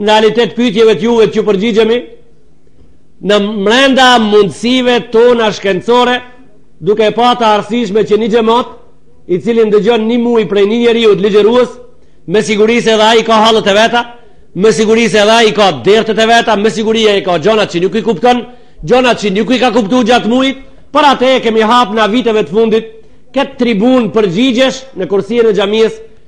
Në realitet pyetjeve të juve që përgjigjemi në mrenda mundësive tona shkencore, duke e pa të arsyeshme që një xhemat, i cili ndëgjon një muj prej një njeriut ligjërues, me siguri se edhe ai i ka hallet e veta, me siguri se edhe ai i ka dertet e veta, me siguri ai i ka gjonat që nuk i kupton, gjonat që nuk i ka kuptu gjatë mujt, për atë e kemi hapë na viteve të fundit, këtë tribunë përgjigjesh në kursinë e xhamisë,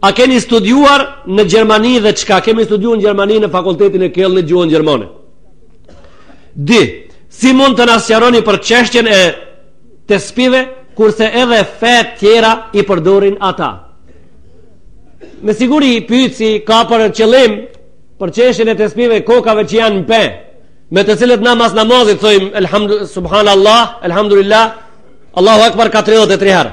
A keni studiuar në Gjermani dhe çka kemi studiuar në Gjermani në fakultetin e Kölnit gjuhën gjermane? Dy, si mund të na sqaroni për çështjen e tespive, kurse edhe fetë tjera i përdorin ata? Me siguri pyetësi ka për qëllim për çështjen e tespive kokave që janë në pe, me të cilët na mas namazit thojmë elhamdu subhanallahu elhamdulillah Allahu akbar ka 33 herë.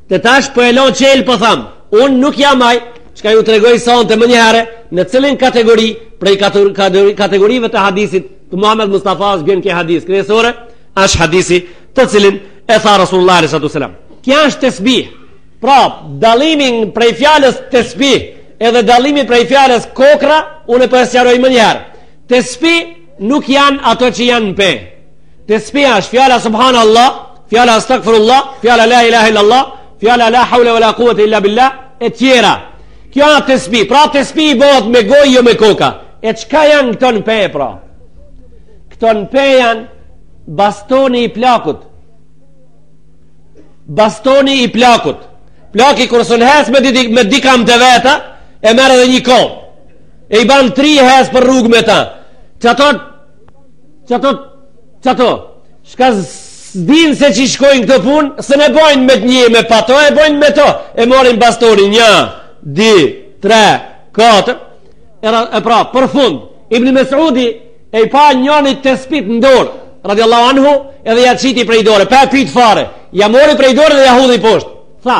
Te tash po e la çelë po tham, unë nuk jam ai, çka ju tregoj sonte menjëherë, në cilin kategori prej kategorive të hadithit të Muhammed Mustafas bjen ky hadith, kryesore, është hadithi të cilin e tha Rasulullah alaihi wasallam. Kjo është tesbih. Pra, dallimi prej fjalës tesbih edhe dallimi prej fjalës kokrra, unë po e sqaroj menjëherë. Tesbih Nuk janë ato që janë në pe. Tespi është fjala subhanallah, fjala astaghfirullah, fjala la ilaha illallah, fjala la hawla wala quwata illa billah e tjera. Kjo është tespi, pra tespihi bëhet me gojë jo me koka. E çka janë këto në pe pra? Këto në pe janë bastoni i plakut. Bastoni i plakut. Plaki kur s'un hec me dy, me dy kamët e veta e merr edhe një komë. E i ban tri, hec për rrugë me ta. Qato, qato, qato, shka s'dinë se qysh shkojnë këto punë, se ne bojnë me të një me pato, e bojnë me to, e morin bastonin një, dy, tre, katër, e, e pra, për fund, Ibn Mesudi e i pa njënit tespitë në dorë, radiallahu anhu, edhe ja qiti prej dore, pa pyt fare, ja mori prej dore dhe ja hudhi poshtë, tha,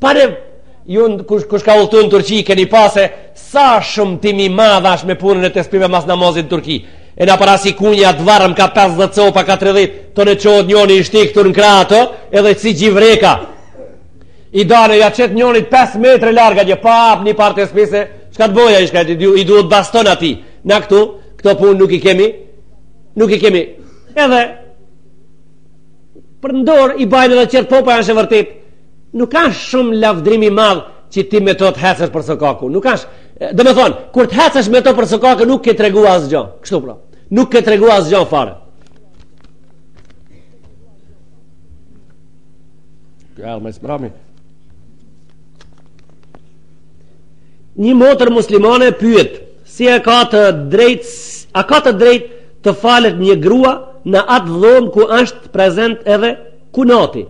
Pare, ju kush, kush ka udhëtu në Turqi, keni pa se sa shëmtim i madh asht me punën e tespive mas namazit në Turqi. E nëpër asi kunja të varëm ka 50 copa, ka 30, tonë, çohet njoni i shti këtu në krahë, edhe si gjevreka i dan e, ja qet njonit 5 metre larg një pap, një par tespi, se, shka të boj ai, shka, i, i duhet baston atij. Na këtu, këto punë nuk i kemi, nuk i kemi. Edhe, për ndorë i bajnë edhe qërtë popa janë shë vërtetë, Nuk ka shumë lavdrim i madh që ti me to të hecesh për sokaku. Nuk ka. Do të thonë, kur të hecesh me to për sokaku nuk ke treguar asgjë. Kështu pra. Nuk ke treguar asgjë fare. Ja, më sprami. Një motër muslimane pyet, si e ka të drejtë, a ka të drejtë të falet një grua në atë dhomë ku është prezent edhe kunati?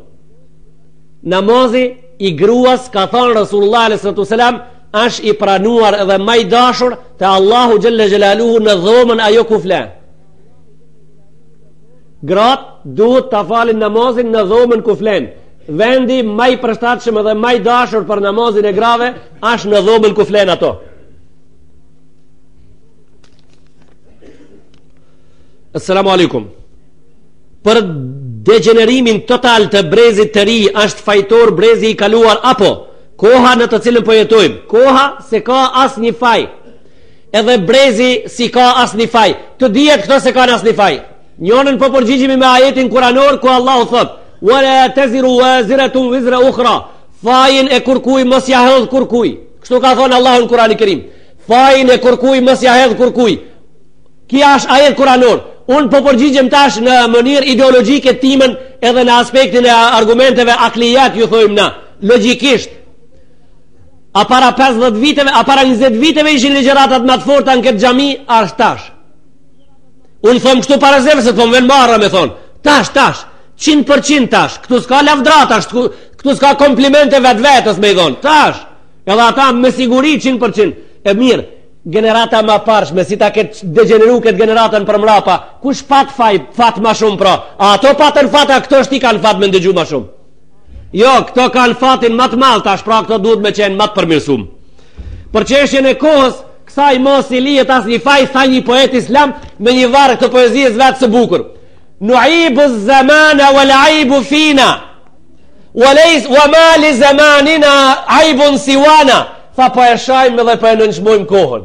Namazi i gruas ka thënë Rasulullah sallallahu alejhi wasallam është i pranuar edhe më i dashur te Allahu xhelle xhelaluhu në dhomën ajo ku fle. Grat duhet ta falin namazin në dhomën ku flen. Vendi më i përshtatshëm edhe më i dashur për namazin e grave është në dhomën ku flen ato. Assalamu alejkum. Për degjenerimin total të brezit të ri është fajtor brezi i kaluar apo koha në të cilën po jetojmë. Koha s'e ka asnjë faj. Edhe brezi s'e ka asnjë faj. Të dyjat këto s'e kanë asnjë faj. Njonën po përgjigjemi me ajetin kuranor ku Allahu thotë Ve la teziru vaziretun vizre ukhra Fajin e kurkuj mos ja hedh kurkuj Kështu ka thonë Allahu në Kurani Kerim Fajin e kurkuj mos ja hedh kurkuj Ky asht ajet kuranor. Unë po përgjigjem tash në mënyrë ideologjike timën edhe në aspektin e argumenteve aklijat u thojmë na, logjikisht. A para 50 viteve, a para 20 viteve ishin ligjëratat më të forta në këtë xhami, a tash. Unë thom kështu para juve, se të thëmë venë marra me thonë. Tash, tash, 100% tash, këtu s'ka lavdrata, këtu s'ka komplimente vetvetes me i dhonë. Tash, edhe ata me siguri 100%. E mirë, Gjenerata ma e parshme si ta ket degjeneru ket gjeneratën përmrapa kush pat faj fat ma shum pra a ato patën fat a kto tashti kan fat me ndëgju ma shum jo kto kan fatin ma të madh tash pra kto duhet me qen ma të përmirsum për çështjen e kohës kësaj mos i lihet asnjë faj tha një poet islam me një varg të poezisë vet së bukur Neibu zemane wal aibu fina Walejz, wa ma li zemanina ajbun si wana Tha po e shajmë dhe po e nënçmojmë kohën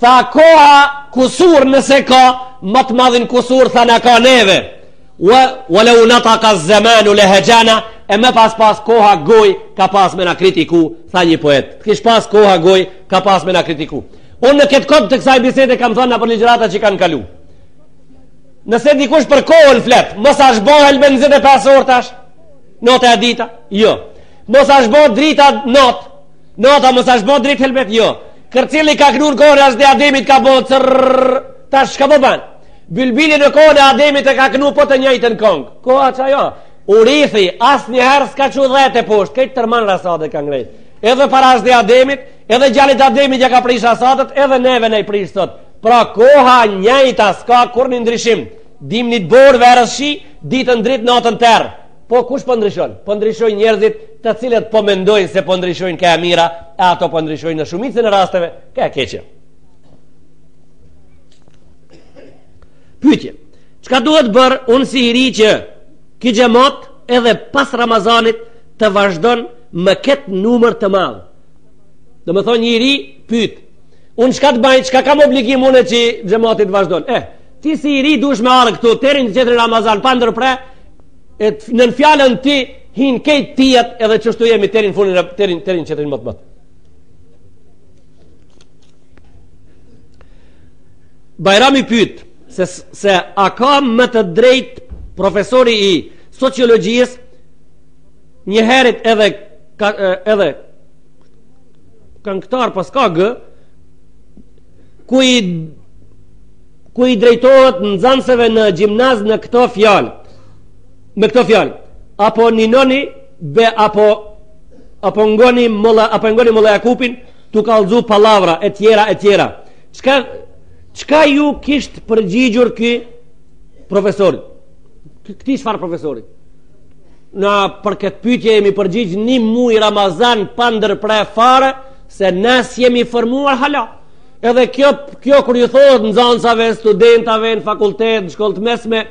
Tha koha kusur nëse ka Ma të madhin kusur tha na ka neve Wa, wa leu nataka zemanu le hexhana E me pas pas koha gojë Ka pas me na kritiku Tha një poet Kish pas koha gojë Ka pas me na kritiku Unë në këtë kohë të kësaj bisede kam thonë nëpër ligjërata që kanë kalu Nëse dikush për kohën flet, mos asht bo helbet 25 orë tash, nota e dita, jo. Mos asht bo drita notë, nota mos asht bo dritë helbet, jo. Kërcili ka knu n'kohën e Hazreti Ademit ka bo cërrrr, tash shka po ban. Bilbili në kohën e Ademit e ka knu po të njëjtën kong. Koha qajo? Urithi, asnjëherë s'ka çu dhet teposhtë, krejt tërma n'rasad e ka ngrejt. Edhe para Hazreti Ademit, Edhe gjallit Ademit ja ka prish rasadet, edhe neve na i prish sot. Pra koha njëjta s'ka kurrnji ndryshim. Dimnit borë verës shi, ditën dritë natën terr. Po kush po ndryshon? Po ndryshojnë njerëzit të cilët po mendojnë se po ndryshojnë kah e mira, e ata po ndryshojnë në shumicën e rasteve kah e keqe. Pytje, çka duhet bërë unë si i ri që ky xhemat edhe pas Ramazanit të vazhdon me këtë numër të madh? Domethonë një i ri, pyt, unë çka të baj, çka kam obligim unë që xhemati t'vazhdon. Eh, ti si i ri dush me ardh këtu, deri n'tjetrin Ramazan, pa ndërpre, e të nin fjallën ti, hin krejt tjert edhe qështu jemi deri n'funin, deri n', deri n'tjetrin më të më të. Bajrami pyt, se, se a ka më të drejt profesori i sociologjisë, njëherit edhe ka, edhe këngëtar paska gë ku i ku i drejtohet nxënësve në gjimnaz në këto fjalë me këto fjalë apo ninoni be apo apo ngoni Molla apo ngoni Molla Jakupin tu kallzu pallavra e tjera e tjera çka çka iu kishit përgjigjur ky profesor këtij çfarë profesorit Na për këtë pytje jemi përgjigj një muj Ramazan pa ndërpre fare se ne s'jemi formuar hala. Edhe kjo, kjo kur ju thotë nxansave, studentave, në fakultet, në shkollë të mesme,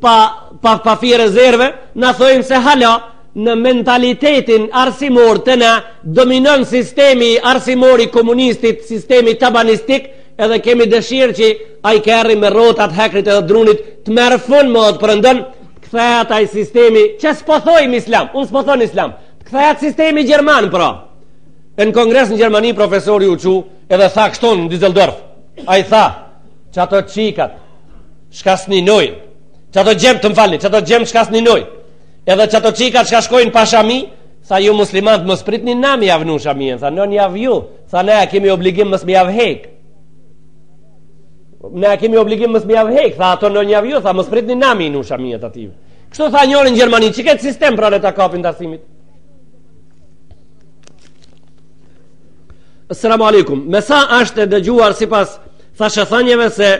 pa, pa, pa fije rezerve, na thojnë se hala në mentalitetin arsimor të na dominon sistemi arsimor i komunistit, sistemi tabanistik, edhe kemi dëshirë që ai kerri me rrota t'hekrit edhe drunit, të merr fund më dhe të perëndon, T'kthehet ai sistemi që s'po thojmë islam, unë s'po thonë islam. Të kthehet sistemi gjerman, pra. E në kongres në Gjermani, profesori u çu, edhe tha kështu në Dizeldorf. Ai tha, qato çikat, shka s'ninojnë, qato djem të m'falni, qato djem shka s'ninojnë, edhe qato çikat shka shkojnë pa shami, tha ju muslimant mos pritni na me jav nu shamien, tha na nuk jav vu, tha ne kemi obligim mos me jav hek. Ne kemi obligim mos me jav hek, tha ato vnonjav ju, tha mos pritni na m'i vnu shamijet ative. Kështu tha njëri në Gjermani, që këtë sistem pra në ta kapin të arsimit. Assalamu alaikum. Me sa është dëgjuar sipas thashethënieve se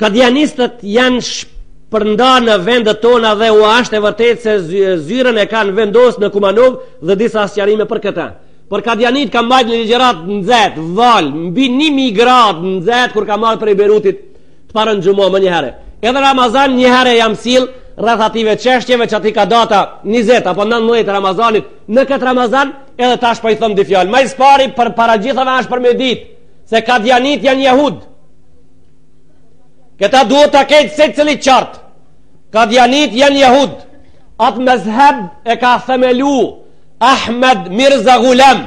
kadianistët janë shpërnda në vendet tona dhe a është e vërtetë se zyrën e kanë vendosur në Kumanovë dhe disa sqarime për këtë. Për Kadianit kam mbajt një ligjëratë nxehtë, valë, mbi një mijë gradë nxehtë, kur kam ardh prej Bejrutit të parën xhuma menjëherë. Edhe Ramazan një herë jam sill rreth ative çështjeve qaty ka data 20 apo 19 e Ramazanit, në këtë Ramazan edhe tash po i thom dy fjalë. Ma së pari përpara gjithave ashtë për me ditë, se Kadianit janë jahud. Këta duhet ta ketë secili qartë, Kadianit janë jahud, atë mezheb e ka themelu, Ahmed Mirza Ghulam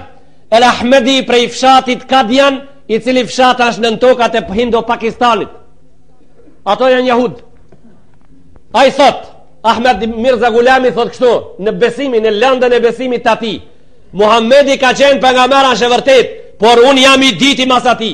El Ahmedi prej fshatit Kadian i cili fshat është në tokat e Hindo Pakistanit ato janë jahud ai thot Ahmed Mirza Ghulami thot kështu në besimi, në landën e besimit t'ati Muhammedi ka qenë pejgamer asht e vërtet por unë jam i dyti mas ati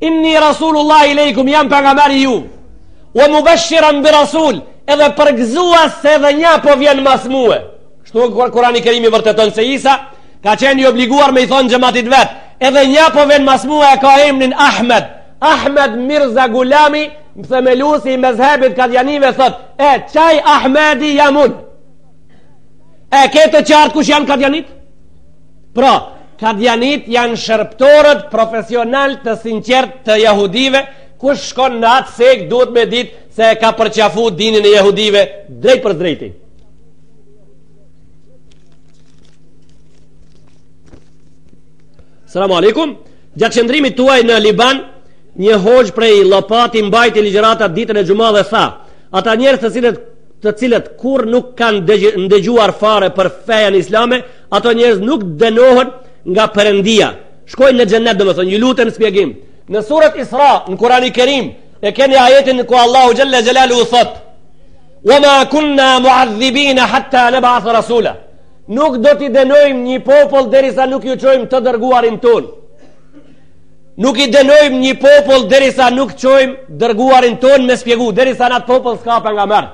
Inni Rasulullahi ilejkum jam pejgameri juj Ue mubeshiran bi Rasul Edhe përgëzues se edhe nja po vjen mas mue Kështu Kur'ani Kerimi vërteton se Isa Ka qenë i obliguar me i thonë xhematit vet Edhe nja po vjen mas mue e ka emnin Ahmed Ahmed Mirza Gulami themelusi i mezhebit kadianive thot E qaj Ahmedi jam un E ke të qartë kush janë kadianit? Pra, Kadianit janë shërbëtorët profesional të sinqert të jahudive, kush shkon në atë sekt duhet me dit se e ka përqafu dinin e jahudive drejtpërdrejti. Salamu alejkum, gjatë qëndrimit tuaj në Liban, një hoxhë prej Llopati mbajti ligjëratat ditën e xhuma dhe tha, ata njerëz të cilët, të cilët kurrë nuk kanë ndegjuar fare për fejan islame, Ato njerëz nuk dënohen nga Perëndia. Shkojnë në xhennet, domethënë, ju lutem shpjegim. Në surat Isra, në Kur'anin e Kerim, e keni ajetin ku Allahu xhalla xhelaluhu thot: "Wa ma kunna mu'adhibin hatta nab'ath rasula." Nuk do t'i dënojmë një popull derisa nuk ju çojmë të dërguarin ton. Nuk i dënojmë një popull derisa nuk çojmë dërguarin ton me shpjegu, derisa n'at popull s'ka pejgamer.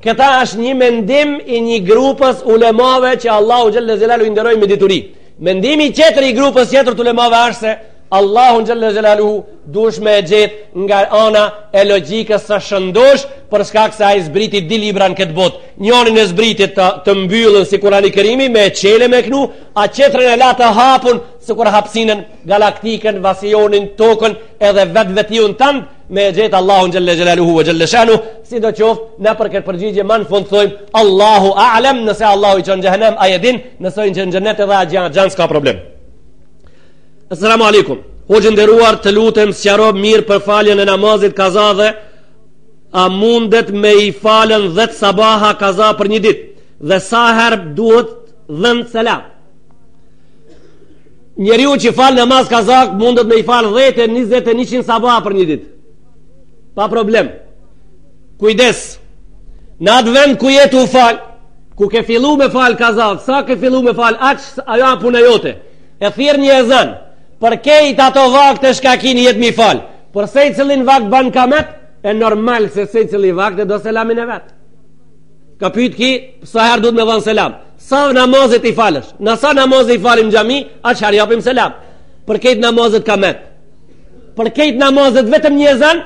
Kjo është një mendim i një grupës ulemave që Allahu xhelle xhelaluhu i nderoi me dituri. Mendimi tjetër i grupës tjetër të ulemave është se Allahu xhelle xhelaluhu dush me e gjet nga ana e logikës së shëndosh për shkak se ai zbriti dy libra në këtë botë. Njonin e zbriti të, të mbyllën si Kurani Kerimi me e çel e me knu, a tjetrën e la të hapun sikur hapsinën galaktikën, vasionin, tokën edhe vetveten tande, me e gjet Allahun xhelle xhelaluhu e xhelle shanuhu sido qoftë na për këtë përgjigje në fund thojmë Allahu a'lem nëse Allahu i çon xhehenem ai e din nëse i çon xhenet edhe ajo janë janë s'ka problem Assalamu alaikum hoxhë i nderuar të lutem sqaro mirë për faljen e namazit kaza dhe a mundet me i falen dhe të sabaha kaza për një dit dhe sa herë duhet dhënë selam Njeriu që fal namaz kaza mundet me i fal 10, 20, 100 sabaha për një ditë. Pa problem. Kujdes. Në atë vend ku je tu fal, ku ke fillu me fal kaza, sa ke fillu me fal, aq ajo a puna jote. E thirr një ezan, për kejt ato vakte çka ki nijet m'i fal. Për secilin vakt ban kamet, e normal se secili vakt e do selamin e vet. Ka pyet ki, sa herë duhet me dhënë selam? Sa namaze t'i falësh? Na sa namaze t'i falim n'xhami, aq herë japim selam? Për kejt namazet kamet. Për kejt namazet vetëm një ezan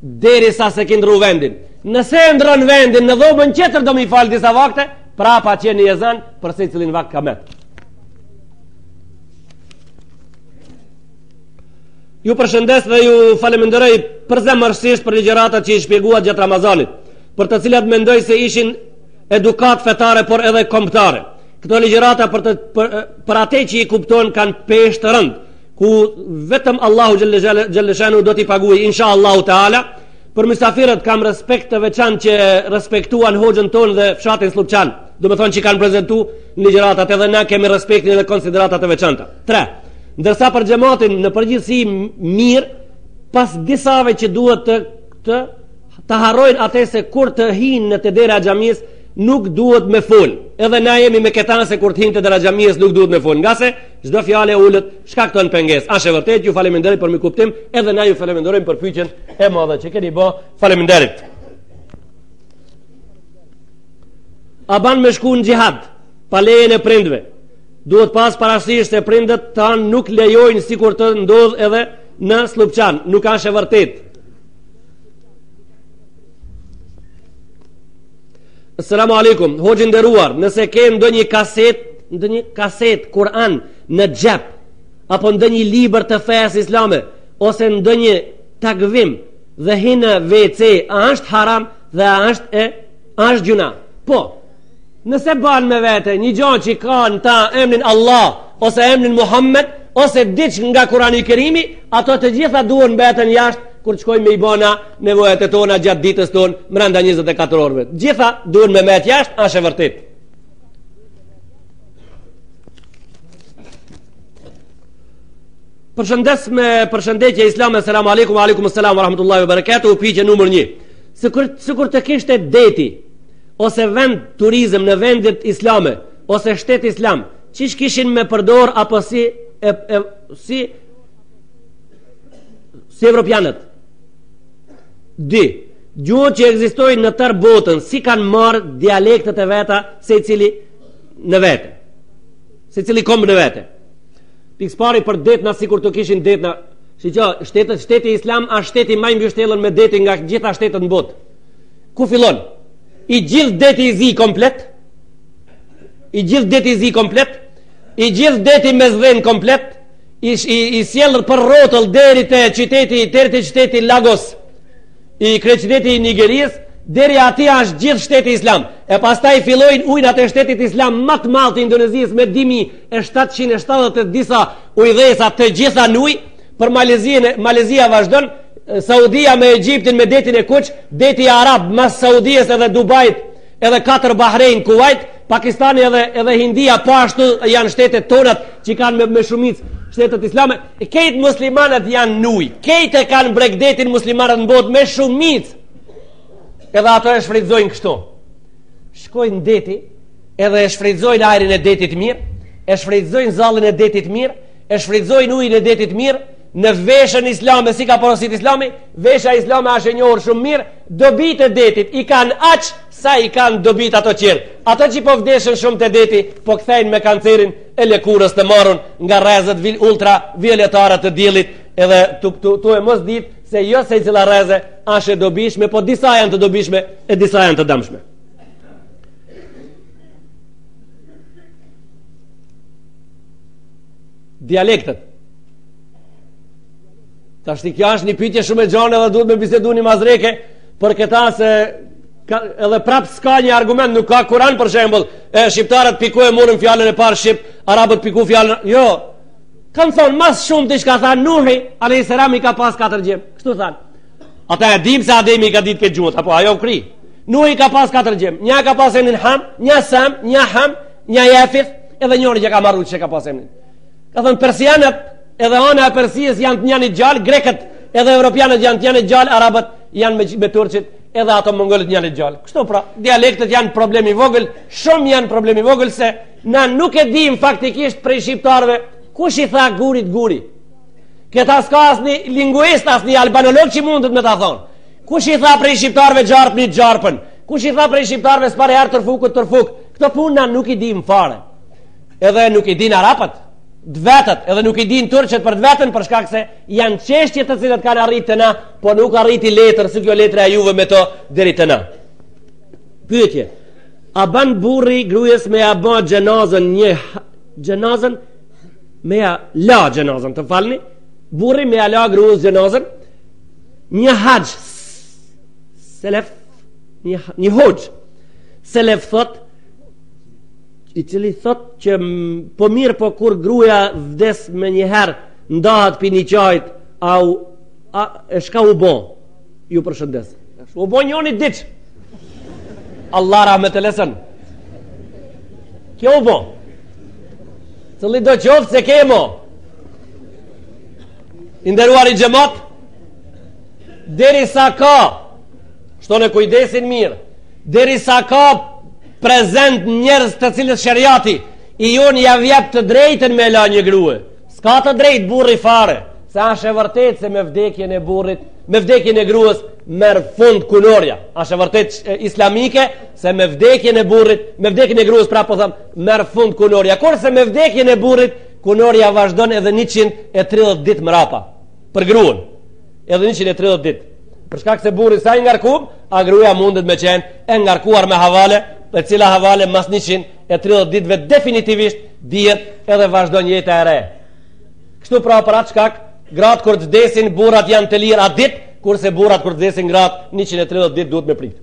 derisa s'e ki ndrru vendin. Nëse e ndrron vendin në dhomën tjetër do m'i fal disa vakte, prapë një ezan për secilin vakt kamet. Ju përshëndes dhe ju falemnderoj përzemërsisht për ligjëratat që i shpjeguat gjatë Ramazanit. për të cilat mendoj se ishin edukatë fetare por edhe kombëtare. Këto ligjërata për të për, për atë që i kupton kanë peshë të rënd, ku vetëm Allahu xhelle shanuhu do t'i paguajë inshallahu taala. Për mysafirët kam respekt të veçantë që respektuan hoxhën tonë dhe fshatin Slupçan. Domethënë që kanë prezentu ligjëratat edhe na kemi respektin dhe konsiderata të veçanta. 3. Ndërsa për xhematin në përgjithësi mirë pas disave që duhet të të ta harrojnë atë se kur të hijnë në te dera xhamisë nuk duhet me fol. Edhe na jemi me këta se kur të hijnë te dera xhamisë nuk duhet me fol. Ngase çdo fjalë e ulët shkakton pengesë. Është e vërtetë, ju faleminderit për mirëkuptim, edhe na ju faleminderojmë për pyetjen e madhe që keni bë. Faleminderit. A ban me shku në xhihad, pa lejen e prindve, duhet pas parasysh se prindët tanë nuk lejojnë sikur të ndodh edhe në Slupçan, nuk është e vërtetë. Assalamu alaikum, hoxhë i nderuar, nëse ke ndonjë kasetë, ndonjë kasetë, Kur'an, në xhep, apo ndonjë libër të fesë islame, ose ndonjë takvim, dhe hin në WC, a është haram, dhe a është e, a është gjynah. Po, Nëse ban me vete një gja që ka në ta emnin Allah ose emnin Muhammed ose diç nga Kur'ani i kerimi ato të gjitha duhen me metë jashtë kur të shkojmë me i ba nevojat e tona gjatë ditës tonë mranda 24 orëve të gjitha duhen me metë jashtë asht e vërtetë Përshëndes me përshëndetje islame, selam aleikum, aleikum selam, rahmetullahi, bereketuhu, pyetje numër një. Sikur të kishte deti, ose vend turizëm në vendet islame, ose shtet islam, qysh kishin me përdor apo si, e, e, si, si evropianët. Dy, gjuhët që ekzistojnë në tërë botën, si kanë marrë dialektet e veta, secili në vete. Secili komb në vete. Pikësëpari për detna, sikur të kishin detna, siç shtetet, shteti islam, asht shteti ma i mbështjellun me detin nga gjitha shtetet në botë. Ku fillon? I gjithë deti i zi komplet? I gjithë deti i zi komplet? I gjithë deti Mesdhe komplet? I, i, i sjellë përrreth rrotull deri te qyteti, deri te qyteti Lagos, i kryeqyteti i Nigerisë, deri aty asht gjithë shteti islam. E pastaj fillojnë ujnat e shtetit islam ma të madh të Indonezisë me 2770 disa ujdhesa të gjitha n'ujë, Për Malezinë, Malezia vazhdon, Saudia me Egjiptin me detin e Kuq, deti Arab mas Saudisë edhe Dubait, edhe Katar, Bahrein, Kuwait, Pakistani edhe edhe Hindia po ashtu janë shtetet tona që kanë me, me shumicë shtetet islame. Krejt muslimanët janë n'ujë. Krejt e kanë bregdetin muslimanët në botë me shumicë. Edhe ato e shfrytëzojnë kështu. Shkojnë në det, edhe e shfrytëzojnë ajrin e detit mirë, e shfrytëzojnë zallin e detit mirë, e shfrytëzojnë ujin e detit mirë, në veshën islame, si ka porosit islami, vesha islame asht e njohur shumë mirë, dobitë e detit i kanë aq sa i kanë dobitë ato tjerë. Ato që po zdeshen shumë te deti, po kthehen me kancerin e lëkurës të marrun nga rrezet vil ultravioletare të diellit, edhe tu, tu, tu e mos dit se jo secila rreze asht e dobishme, po disa janë të dobishme e disa janë të damshme. dialektet. Ta shti kja është një pytje shumë e gjane dhe duhet me bisedu me Mazrekun për këta se ka, edhe prap s'ka një argument, nuk ka Kuran për shembol, e shqiptarët prej ku e murën fjalën e parë shqip, arabët prej ku fjalën, jo, kanë thonë, ma së shumti çka thonë, Nuhi, alejhi selam i ka pas katër djem, kështu thonë, ata e dimë se Ademi i ka ditë krejt gjuhët, apo ajo kri, Nuhi ka pas katër djem, nja ka pas emnin Ham, nja Sam, nja Ham, nja Jafith, Edhe njëri që ka marrë që ka pas emrin. Kanë thënë persianët, edhe ana e Persisë janë të njëjtit djalë, grekët, edhe europianët janë të njëjtit djalë, arabët janë me, me turqit, edhe ata mongolët janë të një djalë. Kështu pra, dialektet janë problem i vogël, shumë janë problem i vogël se na nuk e dimë faktikisht prej shqiptarëve kush i tha gurit gur. Këtë s'ka asni linguist, asni albanolog që mundet me ta thonë. Kush i tha prej shqiptarëve gjarpnit gjarpën? Kush i tha prej shqiptarëve s'pare herë tërfurkut tërfurk? Këto punë na nuk i dimë fare. Edhe nuk i dinë arapët të vetën, edhe nuk i dinë turqët për të vetën për shkak se janë çështje të cilat kanë arritë te na, por nuk arriti letër si kjo letra e juve me to deri te na. Pyetje. A ban burri grujes me ia ba xhenazen, xhenazen me ia la xhenazen, të falni burri me ia la grujes xhenazen një hoxhë selef një, një hoxhë Selef thot i cili thot që po mirë po kur gruja vdes menjëherë ndahet për një qajt a, u, a e çka u bo ju përshëndes u bo njoni diq Allah rahmet ejlesën kjo u bo të li do qoftë se kemo i nderuari xhemat derisa ka Shtone kujdesin mirë, derisa ka prezent njerëz të cilët sheriati i jonë jav jep të drejten me la një grue. S'ka të drejt burri fare, se asht e vërtetë se me vdekjen e burrit, me vdekjen e gruës, merr fund kunorja. Asht e vërtetë islamike, se me vdekjen e burrit, me vdekjen e gruës, pra po them, merr fund kunorja. Kurse me vdekjen e burrit, kunorja vazhdon edhe 130 dit mrapa, për gruën. edhe 130 dit për shkak se burri s'a i ngarkum a gruja mundet me qenë e ngarkuar me havale e cila havale mas 130 ditve definitivisht dihet edhe vazhdon jeta e re kështu pra për atë shkak gratë kur t'u desin burrat janë të lirë atë dit kurse burrat kur t'u desin gratë 130 dit duhet me prit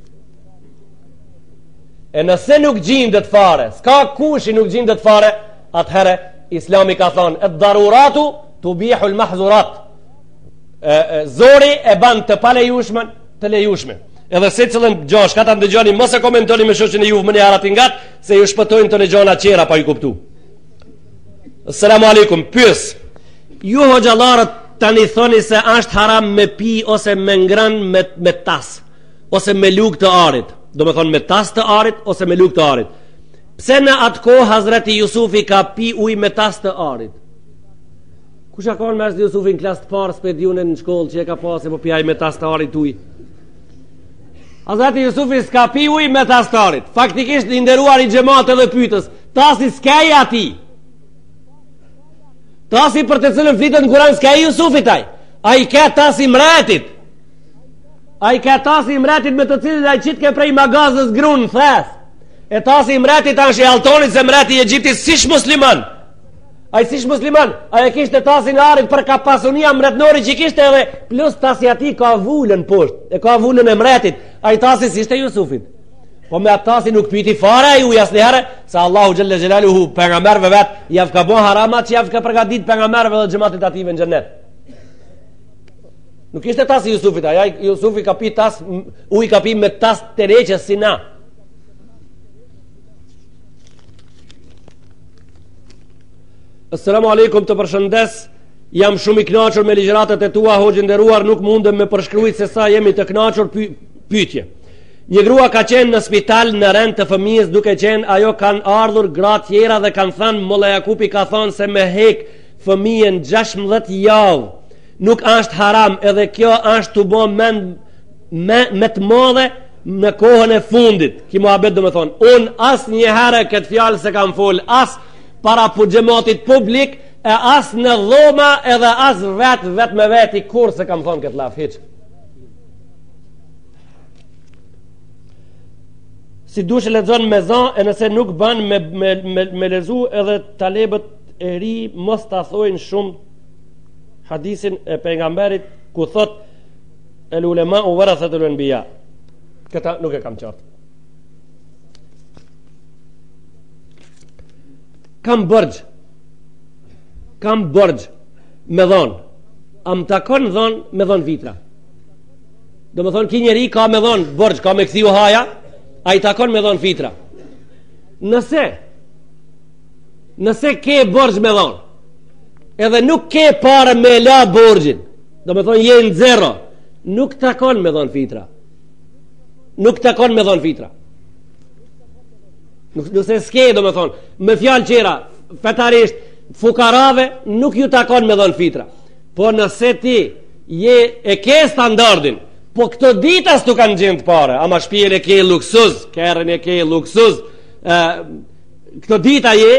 e nëse nuk gjindet fare s'ka kush, nuk gjindet fare atëhere islami ka thonë ed-daruratu tubihul mahzurat zori e ban të palejushme të lejushme edhe secilën gjo shka ta ndëgjoni mos e komentoni me shoqen e juve më një arat ingat se ju shpëtojnë tonë gjona tjera pa i kuptu Selam alejkum pyes ju hoxhallarët tani thoni se ashtë haram me pi ose me ngran me, me tas ose me lugë të arit domethonë me tas të arit ose me lugë të arit pse në atë kohë Hazreti Jusufi ka pi uj me tas të arit Kush ka kanë me Jusufin klas të parë s'pe di unë në shkollë që e ka pa se po pi aj me tas t'arit uj. Hazreti Jusufi s'ka pi uj me tas t'arit. Faktikisht i nderuari xhemat edhe pyetës, tasi s'ke i ati. Tasi për të cilin flitet në Kur'an s'ke i Jusufit ai. Ai ke tasi mretit. Ai ke tasi mretit me të cilin ai çitke prej magazës grun n'thes. E tasi mretit tas i altonit se mreti i Egjiptit s'ish musliman. Ai s'ish musliman, ai e kishte tasin arit për kah pasunia mretnore që kishte edhe plus tasi ati ka vulën poshtë, e ka vulën e mretit. Ai tasi s'ishte Jusufit. Po me atë tas nuk piti fare ai uj asniherë, se Allahu xhelle xhelaluhu pejgamberëve vet jav ka bën haram atë që jav ka përgatitur pejgamberëve dhe xhematit ative në xhennet. Nuk ishte tasi Jusufit, ai Jusufi ka pi tas, uj ka pi me tas teneqës si na. Assalamu alaikum të përshëndes Jam shumë i knaqur me ligjëratat e tua Hoxhë i nderuar nuk mundem me përshkrujt se sa jemi të knaqur py, pyetje. Një grua ka qenë në spital në rend të fëmijës duke qenë ajo kanë ardhur gratë tjera dhe kanë thënë Molla Jakupi ka thanë se me hek fëmijën 16 javë nuk ashtë haram edhe kjo është tu bo mend me, me të madhe në kohën e fundit ki muhabet domethonë unë asnjëherë këtë fjalë s'e kam fol as para për xhematit publik e as në dhoma edhe as vetë vetë me veti kurrë s'e kam thonë këtë llaf hiç si dush e lexon me zan e nëse nuk ban me, me, me, me lexu edhe talebët e ri mos ta thojnë shumë hadisin e pejgamberit ku thotë El ulemau verethetul enbija Këta nuk e kam qartë Kam borxh Kam borxh Me dhon A m'takon dhon me dhon vitra Domethonë ki njeri ka me dhon Borxh ka me kthy huaja A i takon me dhon vitra Nëse Nëse ke borxh me dhon Edhe nuk ke pare me la borxhin Domethonë je në zero Nuk të takon me dhonë fitra Nuk të takon me dhonë fitra Nëse s'ke domethonë Me fjalë tjera Fetarisht fukarave nuk ju takon me dhonë fitra Po nëse ti je e ke standardin Po këto dita s'tu kanë gjendë pare Ama shpijën e ke luksuz Kerrin e ke luksuz Këto dita je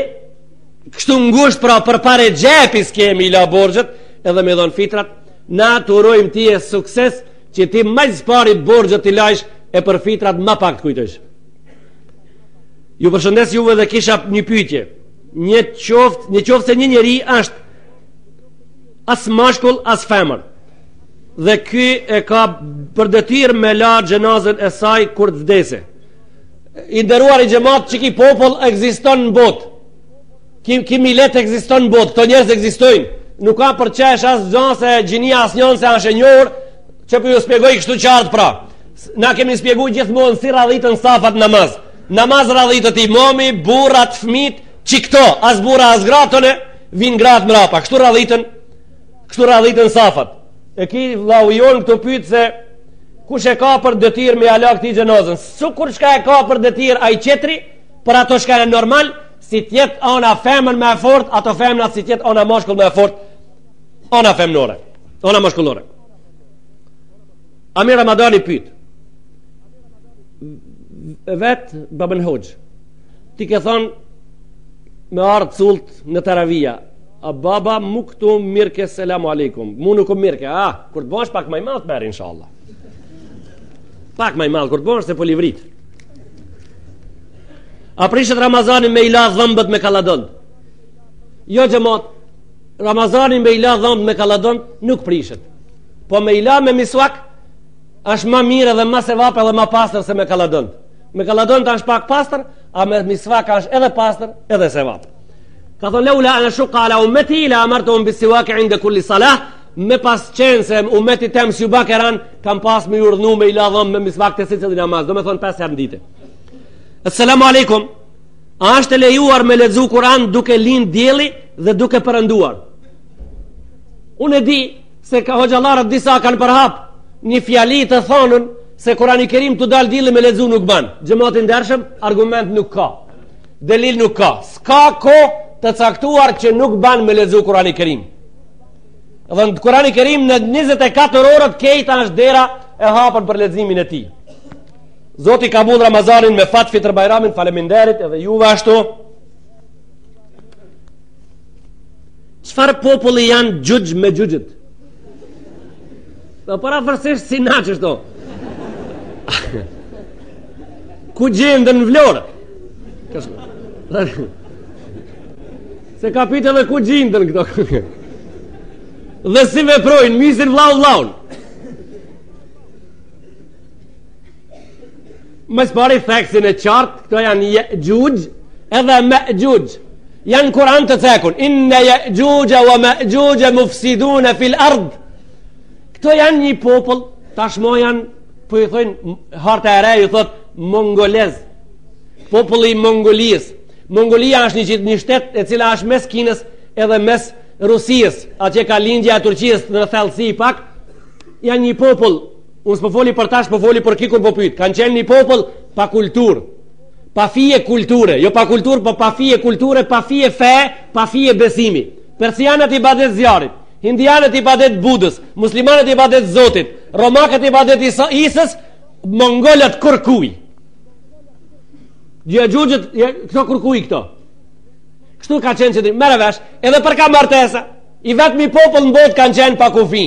kështu ngusht pra për pare xhepi s'kemi i la borxhet edhe me i dhonë fitrat na të urojmë tye sukses që ti ma s'pari borxhet t'i lajsh e për fitrat ma pak të kujtojsh ju përshëndes juve dhe kisha një pytje në qoftë në qoftë se një njeri është as mashkull as femër dhe kush e ka për detyrë me la xhenazën e saj kur të vdese i nderuari xhamat qiky popull ekziston në botë ky ky milet ekziston në botë këto njerëz ekzistojnë nuk ka për qesh a s'zon se gjinia asnjanëse është e njohur që po ju shpjegoj kështu qartë pra na kemi shpjeguar gjithmonë si radhiten safat namaz namaz radhitet imomi burrat fëmijt qikto as burra as gra tona vijn grat mrapa kështu radhiten Kështu radhiten safat. E ky vllau jonë këtu pyt se kush e ka për detyrë me ia la këtij xhenazën. Sikur çka e ka për detyrë ai tjetri, por ato çka e normal, si t'jetë ana femën ma e fortë, ato femnat, si t'jetë ana mashkull ma e fortë, ana femnore, ana mashkullore. Amir Ramadani pyt, vete babën hoxhë, Ti ke thonë me ardhë cullt në taravija. A baba mu këtu merrke selamu alejkum. Mu nuk më merrke, a, ah, kur të bohesh pak ma i madh të merr, insha Allah. Pak ma i madh, kur të bohesh se po livrit. A prishet Ramazani me i la dhëmbët me kaladont. Jo xhemat, Ramazani me i la dhëmbët me kaladont nuk prishet. Po me i la me miswak, është ma mirë edhe ma sevap edhe ma pastër se me kaladont. Me kaladont asht pak pastër, a me misvak asht edhe pastër, edhe sevap. Ka thonë leula an ashukka ala ummeti la amartuhum bisiwak inda kulli salah, me pas qenë se umeti tem s'iu bahke ran, kam pas me i urdhnu me i la dhëmt me misvak te secili namaz, domethonë pesë herë n'ditë. Assalamu alaikum. A është e lejuar me lexu Kur'an duke lind dielli dhe duke perënduar? Unë e di Se ka hoxhallarët disa kanë përhap një fjali tu thanë se Kurani Kerim tu dalë dilli me lexu nuk ban. Xhemat i ndershëm, argument nuk ka. Delil nuk ka. S'ka kohë të caktuar që nuk ban me lexu Kurani Kerim. Dhe në Kurani Kerim në 24 orët kejta është dera e hapun për leximin e tij. Zoti kabul Ramazanin me fat fitër bajramin, faleminderit edhe juve ashtu. Çfarë populli janë Jexhuxh Mexhuxhët? Dhe parafërsisht si na, qështo. Ku gjenden vallë? Se ka pytë edhe ku gjenden këto. Dhe si veprojnë, mysin vllau vllaun. Më së pari theksim i qartë, këto janë Jexhuxh edhe Mexhuxh. Janë n'Kuran të cekun, inne Jexhuxhe ve Mexhuxhe mufsidune fil ard. Këto janë një popull, tashma janë, po i thojnë, harta e re, ju thot, mongolez. Populli i Mongolisë. Mongolia është një qytet, një shtetë, e cila është mes Kinës edhe mes Rusisë, atje ka lindja e Turqisë në thellësi pak, janë një popull, Unë s'po foli për tash, po foli për dikur, po pyet. Kanë qenë një popull pa kulturë, pa fije kulture, jo pa kulturë, po pa fije kulture, pa fije fe, pa fije besimi. Persianët ibadet zjarrit, hindianët ibadet Budës, muslimanët ibadet Zotit, romakët ibadet Isës, mongolët kurkujt. Jexhuxhët, këto kurkujt këto. Kështu ka qenë që të merret vesh edhe për ka martesa. I vetmi popull në botë kanë qenë pa kufi.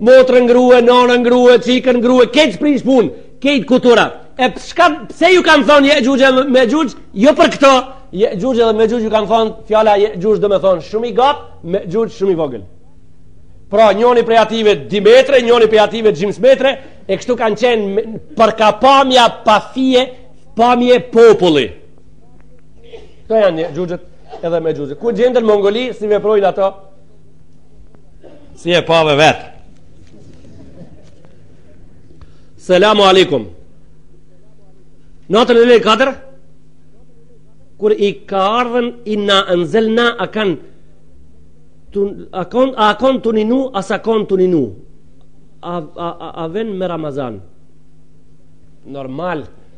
Motrën grue, nanën grue, çikën grue, krejt s'prish punë, krejt kuturu. E pshka, pse ju kanë thonë Jexhuxh e Mexhuxh, jo për këto, Jexhuxh edhe Mexhuxh ju kanë thonë, fjala Jexhuxh domethonë shumë i gat, Mexhuxh shumë i vogël. Pra njoni prej atyne dy metre, njoni prej atyne gjymsë metre, e kështu kanë qenë për ka pamja pa fije pamje populli. Këto janë Jexhuxhët edhe Mexhuxhët. Ku gjenden, n'Mongoli, si veprojnë ato? Si e pave vetë. Selamu alejkum. Natën e Lejletul Kadr, kur i ka ardhën inna enzelna, a kanë a kon a kan tu ninu a s'kan tu ninu a a a, a vjen me Ramazan normal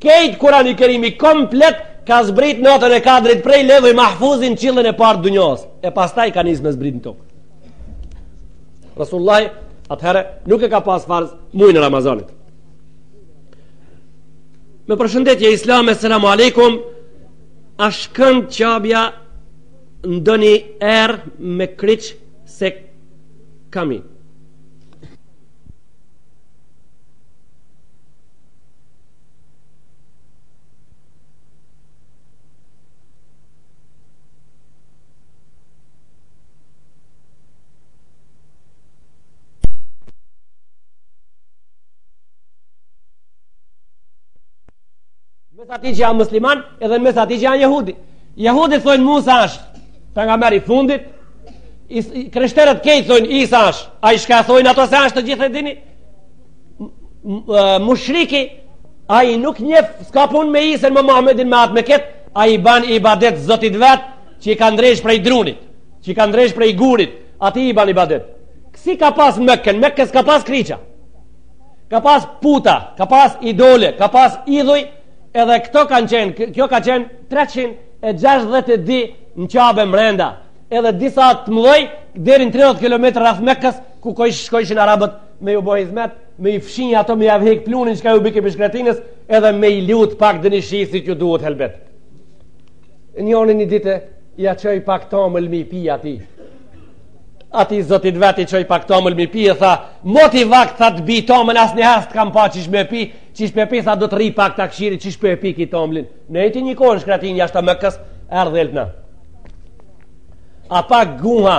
Krejt Kurani Kerimi komplet ka zbrit natën e Kadrit prej Levhi Mahfudhit n'qiellin e parë t'dunjasë e pastaj ka nis me zbrit në tokë. Resulullahi atëherë nuk e ka pas farz mujin e Ramazanit. Me përshëndetje islame, selamu alejkum, a asht kan Qabja ndonjëherë me kryqë se kam ni. mes ati që janë musliman edhe mes ati që janë jehudi jehudi thonë Musa është për pengameri i fundit kreshterët kejt thonë Isa është ai shka thonë ato se është të gjithë e dini mushriki ai nuk njef s'ka pun me Isën me Muhammedin me atë me ketë ai ban ibadet zotit vet që i ka ndreq prej drunit që i ka ndreq prej gurit ati i ban ibadet kësi ka pas Mekën Mekës ka pas kriqa ka pas puta ka pas idole ka pas idhuj edhe këto kanë qenë kjo ka qenë 362 në qabe mrenda edhe disa të mëdhej deri në 30 km rreth Mekës ku kanë shkojshin arabët me ju bo hizmet, me i fshi ato me jav hek pluhnin çka ju bike për shkratinës, edhe me i lutë pak dhe njeri si ju duhet helbet. Njoni një dite, ja çoj pak tamël mi pi ati. Ati zotit vet i çoj pak tamël mi pi e tha, moti vakt tha të bi tamël as një herë st'kam pa qysh pe pi, qysh pe pi tha do të ri pak ta kshyri qysh pe pi ky tamlin. Nejti një kohë në shkratin jashtë të Mekës, erdh dhelpna. A pak guha,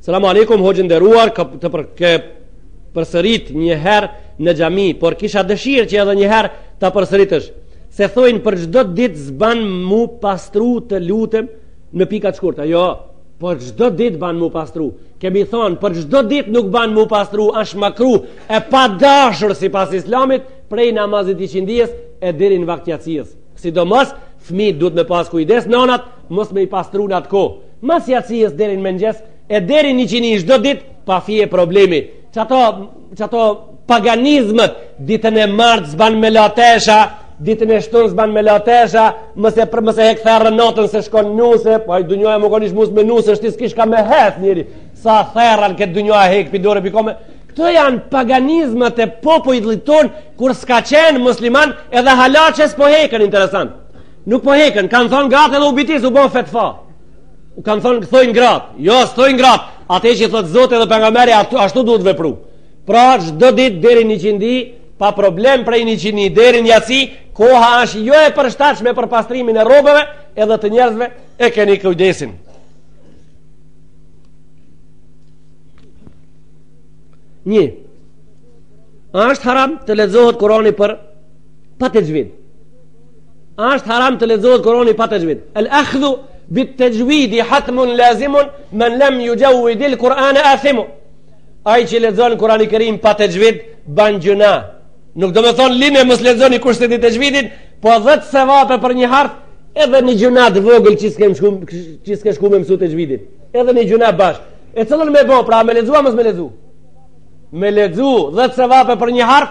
Selam aleikum hoxhë i nderuar, këtë e ke përsërit një herë në xhami, por kisha dëshirë që edhe një herë ta përsëritësh. Se thojnë për çdo ditë s'ban mu pastru të lutem në pika të shkurta. Jo, për çdo ditë ban mu pastru. Kemi thonë për çdo ditë nuk ban mu pastru, është mekruh e padashur sipas Islamit prej namazit t'iqindies e deri në vakt jacies. Sidomos fëmijët duhet me pas kujdes nënat mos me i pastru në atë kohë. Mas jacijës deri në mëngjes, e deri n'iqindi çdo ditë, pa fije problemi. Që ato, që ato paganizmët, ditën e martë s'ban me la tesha, ditën e shtunë s'ban me la tesha, mos e, për, mos e hek therrë natën se shkon nuse, po aj dunjaja m'u kon u mush me nuse, shti si kish ka me heth njëri, sa therrën kjo dunjaja hek për dore për kome, Këto janë paganizmat e popullit ton kur s'ka qenë musliman edhe hala s'po hekën interesant. Nuk po hekën, kanë thonë gratë edhe u bitis u bo fetva. U kanë thonë thojnë gratë. Jo, s'thojnë gratë. Ate që thotë Zoti edhe pengameri, ashtu duhet vepru. Pra, çdo ditë deri n'iqindi, pa problem prej n'iqindi deri n'jaci, koha është jo e përshtatshme për pastrimin e rrobeve edhe të njerëzve e keni kujdesin. Një, a është haram të lexohet kurani për pa texhvid. A është haram të lexohet Kurani pa tajwid? El akhdhu bit tajwid hatmun lazimun man lam yujawid al Quran athimu. Ai që lexon Kuranin Kerim pa texhvid ban gjuna. Nuk do të thon lini mos lexoni kur s'e dini texhvidin, po 10 sevape për një harf edhe një gjuna të vogël që s'kem shku që s'ke shku me mësu texhvidin. Edhe një gjuna bash. E cillën me bo, pra me lexu a mos me lexu. Me lexu 10 sevape për një harf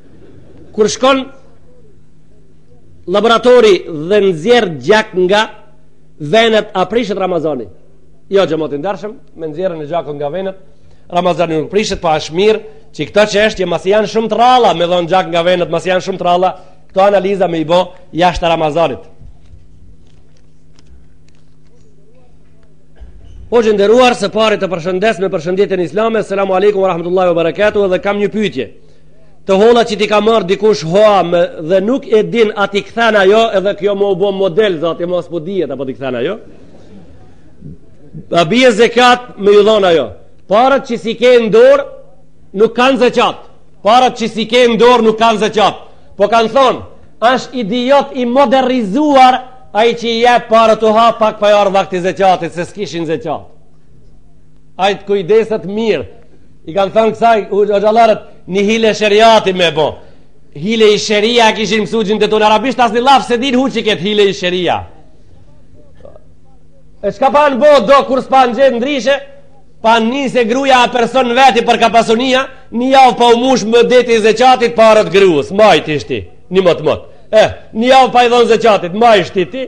kur shkon laboratori dhe nxjerr gjak nga venet a prishet Ramazani jo xhemat i ndershëm me nxjerrjen e gjakut nga venet Ramazani nuk prishet pa po është mirë që këta çështje masi janë shumë të rralla me dhonë gjak nga venet masi janë shumë të rralla këto analiza me i bo jashtë Ramazanit Hoxhë i nderuar së pari të përshëndes me përshëndetjen islame Selamu alaikum wa rahmetullahi wa barakatuh Dhe kam një pytje Të holla që t'i ka marrë dikush hua me, dhe nuk e din a t'i kthen a jo edhe kjo m'u bo model dhe ati mos po dihet a po t'i kthen a jo. A bje zekat me ju dhon a jo. Paret që s'i ke n'dorë nuk kanë zekat. Paret që s'i ke n'dorë nuk kanë zekat. Po kanë thonë, është idiot i modernizuar ai që i jep paret hua pak pa i ardh vakti zeqatit se s'kishin zeqat ai të kujdeset mirë I kanë thënë kësaj, hoxhallarët, një hile sheriati me bo. Hile i sheria e kishin mësu gjindtë tonë arabisht, asnjë llaf s'e din veç këtë hile i sheria. E çka pan bo, do kur s'pan gjet ndryshe, pan ni se gruja a person në veti për kah pasunia, një javë pa u mush mydeti i zeqatit paret grues, maj tashti, një motmot. Eh, një javë pa i dhonë zeqatit, maj tashti ti,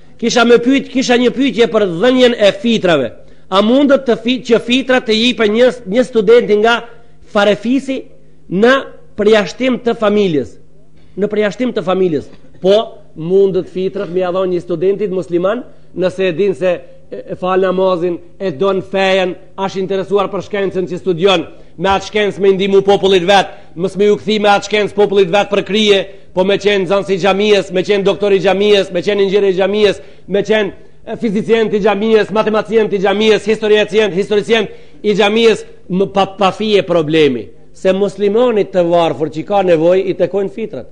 Kisha me pyet, kisha një pyetje për dhënien e fitrave. A mundet të fit që fitra të jepet një një studenti nga farefisi në përjashtim të familjes? Në përjashtim të familjes. Po, mundet fitrat me ia dhon një studentit musliman, nëse e din se e fal namazin, e don fejen, është interesuar për shkencën që studion, me atë shkencë me i ndihmu popullit vet, mos me ju kthy me atë shkencë popullit vet për krije, Po me qenë nxansi i xhamisë, me qenë doktor i xhamisë, me qenë inxhinier i xhamisë, me qenë fizicient i xhamisë, matematicien i xhamisë, historicien, historicien i xhamisë, më pa pa fije problemi. Se muslimanit të varfër që ka nevojë i takojnë fitrat.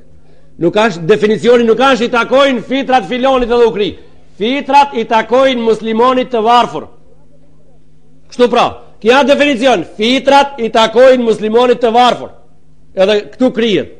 Nuk është definicioni, nuk është i takojnë fitrat filonit edhe u kry. Fitrat i takojnë muslimanit të varfër. Kështu pra, ky â definicion, fitrat i takojnë muslimanit të varfër. Edhe këtu kryhet.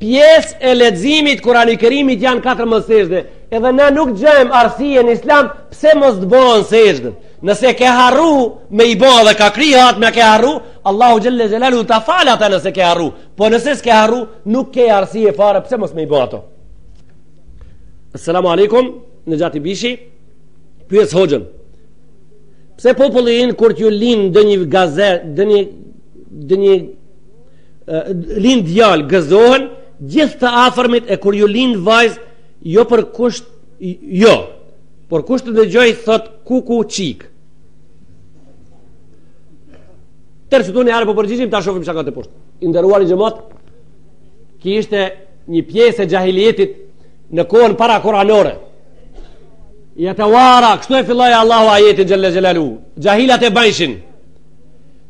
Pjesë e leximit Kurani Kerimit janë katërmdhetë sexhde Edhe na nuk gjejmë arsye në islam Pse mos të bëhen sexhde Nëse ke harru me i bo dhe ka kri hatë me ke harru Allahu xhelle xhelaluhu ta fal ata nëse ke harru Po nëse s'ke harru nuk ke arsye fare Pse mos me i bo ato Assalamu alejkum Nexhat Ibishi Pyes hoxhën Pse populli kur t'ju lindë një gazet Dë një Dë një lind djalë gëzohen gjithë të afërmit e kur ju lind vajzë jo për kush jo por kush të dëgjojë thot kuku çikë tërë që tu një arë po përgjigjim ta shofim çka ka te poshtë i nderuari xhemat kjo ishte një pjesë e xhahilijetit në kohën para kuranore jetevara kështu e filloi Allahu ajetin xhelle xhelaluhu xhahilat e bajshin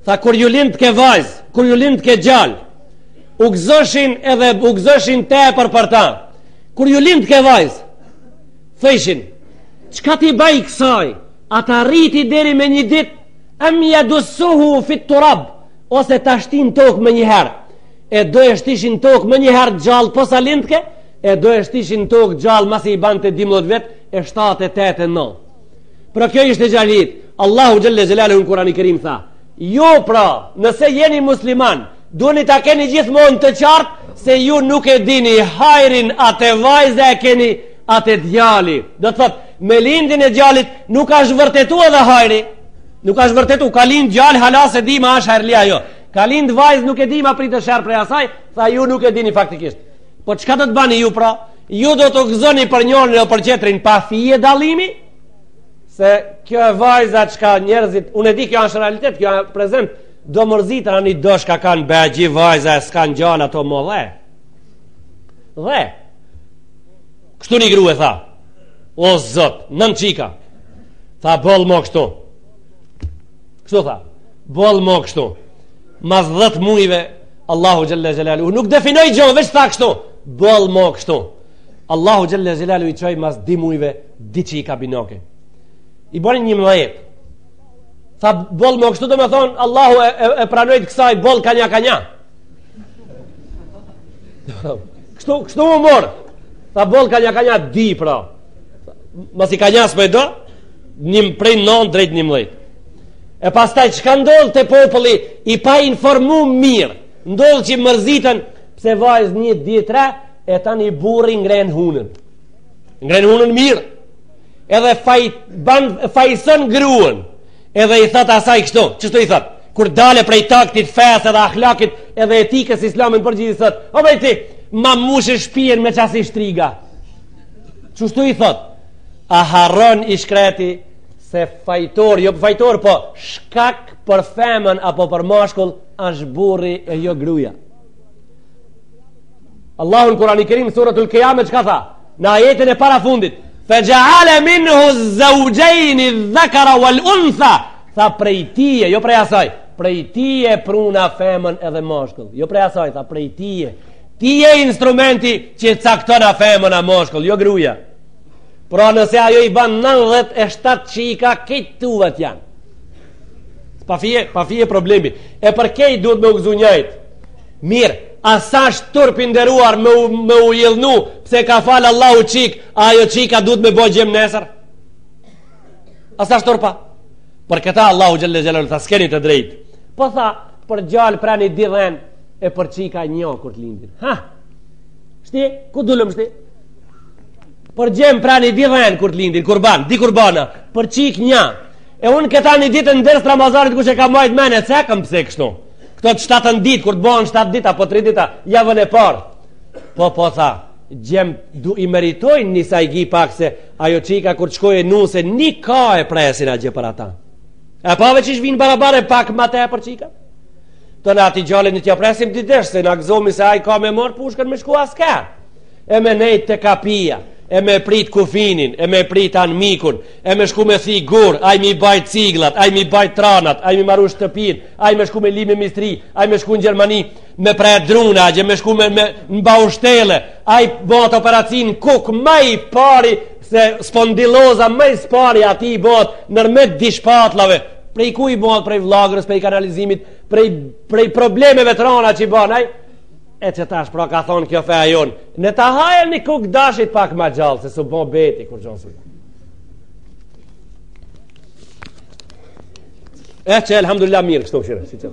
Tha kur ju lindke vajz, kur ju lindke djal. U gëzoshin edhe u gëzoshin tepër për ta. Kur ju lindke vajz, thojshin, çka t'i baj kësaj? A ta rriti deri me një dit? Em jedussuhu fit turab, ose ta shti n'tokë menjëherë. E do e shtishin n'tokë menjëherë gjallë posa lindke, e do e shtishin n'tokë gjallë masi i bante 12 vjet, e 7 e 8 e 9. Pra kjo ishte xhahilijet. Allahu Xhelle Xhelaluhu në Kurani Kerim tha, ju pra, nëse jeni musliman, duheni ta keni gjithmonë të qartë se ju nuk e dini hajrin a te vajza e keni a te djali. Do të thotë, me lindjen e djalit nuk është vërtetu edhe hajri. Nuk është vërtetu, ka lind djal hala s'e dim a është hajrli a jo. Ka lind vajzë nuk e dim a pritet sherr prej asaj, tha ju nuk e dini faktikisht. Po çka do të bani ju pra? Ju do të gëzoni për njërin dhe për tjetrin pa fije dallimi, se kjo e vajza çka njerëzit, unë e di kjo është realitet, kjo e prezent, do mërziten do çka kanë bë gjith vajza e s'kanë gjana të më dhe. Dhe, kështu një gru e tha, o zot, nan çika, tha boll mo kështu, Kështu tha, boll mo kështu, mas dhet mujve, Allahu Xhelle Xhelaluhu, nuk definoi gjo, veç tha kështu, boll mo kështu. Allahu Xhelle Xhelaluhu i çoi mas dy mujve, dy çika binjake. I boni njëmdhetë, Tha boll mo kështu domethon Allahu e, e, e pranoi të kësaj boll ka një ka një. Kështu kështu më mor. Tha boll ka një ka një dy pra. Mos i ka njas më do? Nim prej 9 drejt 11. E pastaj çka ndodh te populli i pa informu mirë. Ndodh që mërziten pse vajzë 1 2 3 e tani burri ngren hunën. Ngren hunën mirë. Edhe faj ban fajson gruen. Edhe i thot asaj kështu, qështu i thot? Kur dale prej taktit t'fesë dhe ahlakit edhe etikës islame përgjigjet: Oj ti, ma mushe shpijen me qasi shtriga. Qështu i thot A harron i shkreti Se fajtor, jo për fajtor Po shkak për femën Apo për mashkull asht burri e jo gruja Allahu në Kurani Kerim suretul Kijame çka tha Në ajetin e parafundit Fe xheale minhu zevxhejni dhekera wel untha Tha prej tije, jo prej asaj Prej tije pruna femën edhe mashkull Jo prej asaj, tha prej tije Ti je instrumenti që cakton a femën a moshkull, jo gruja. Pra nëse ajo i ban 97 qika krejt tuat janë. Pa fije, pa fije problemi. E për krejt duhet me u gëzu njajt. Mirë, a s'asht turp i nderuar me u, me u idhnu, pse ka fal Allahu qikë, a ajo qika duhet me bo gjem nesër? A s'asht turp a? Për këta Allahu xhelle xhelal tha s'keni të drejtë. Po tha, për gjalë preni dy dhen, e për qika një kur të lindin. Ha! Shti, ku dulëm shti? Për gjem preni dy dhen kur të lindin, kurban, dy kurbana, për qikë një. E unë këta një ditë në ders Ramazanit kush e ka majtë men, se kam pse kështu. Këto të shtatën ditë, kur të bahen shtatë ditë, apo tri ditë, javën e parë. Po, po, tha, gjemt dy i meritojnë një sajgi pak se ajo qika kur të shkoje nuse një ka e presin atje për ata. E pave qysh vinë barabar e pak ma tepër qika? Tona atij gjalit na t'ia presim dy desh Se na gëzomi se aj ka me marë pushkën me shku asker E me nejt te kapia E me prit kufinin E me prit anmikun E me shku me thi gur Aj mi baj cigllat Aj mi baj tranat Aj mi maru shtëpin Aj me shku me ly me mistri Aj me shku në Gjermani Me pre druna Aj me shku me, me në baushtelle Aj bahet operacion kuk ma i pari se spondiloza ma s'pari atij i bëhet nërmet dy shpatllave prej ku i bëhet prej vllagës prej kanalizimit prej, prej problemeve të rana që i ban aj e qetash pra ka thonë kjo feja jonë ne ta hajë një kuk dashit pak ma gjallë se s'u bo beti kurgjo s'u e që elhamdulilah mirë kështu këshire si që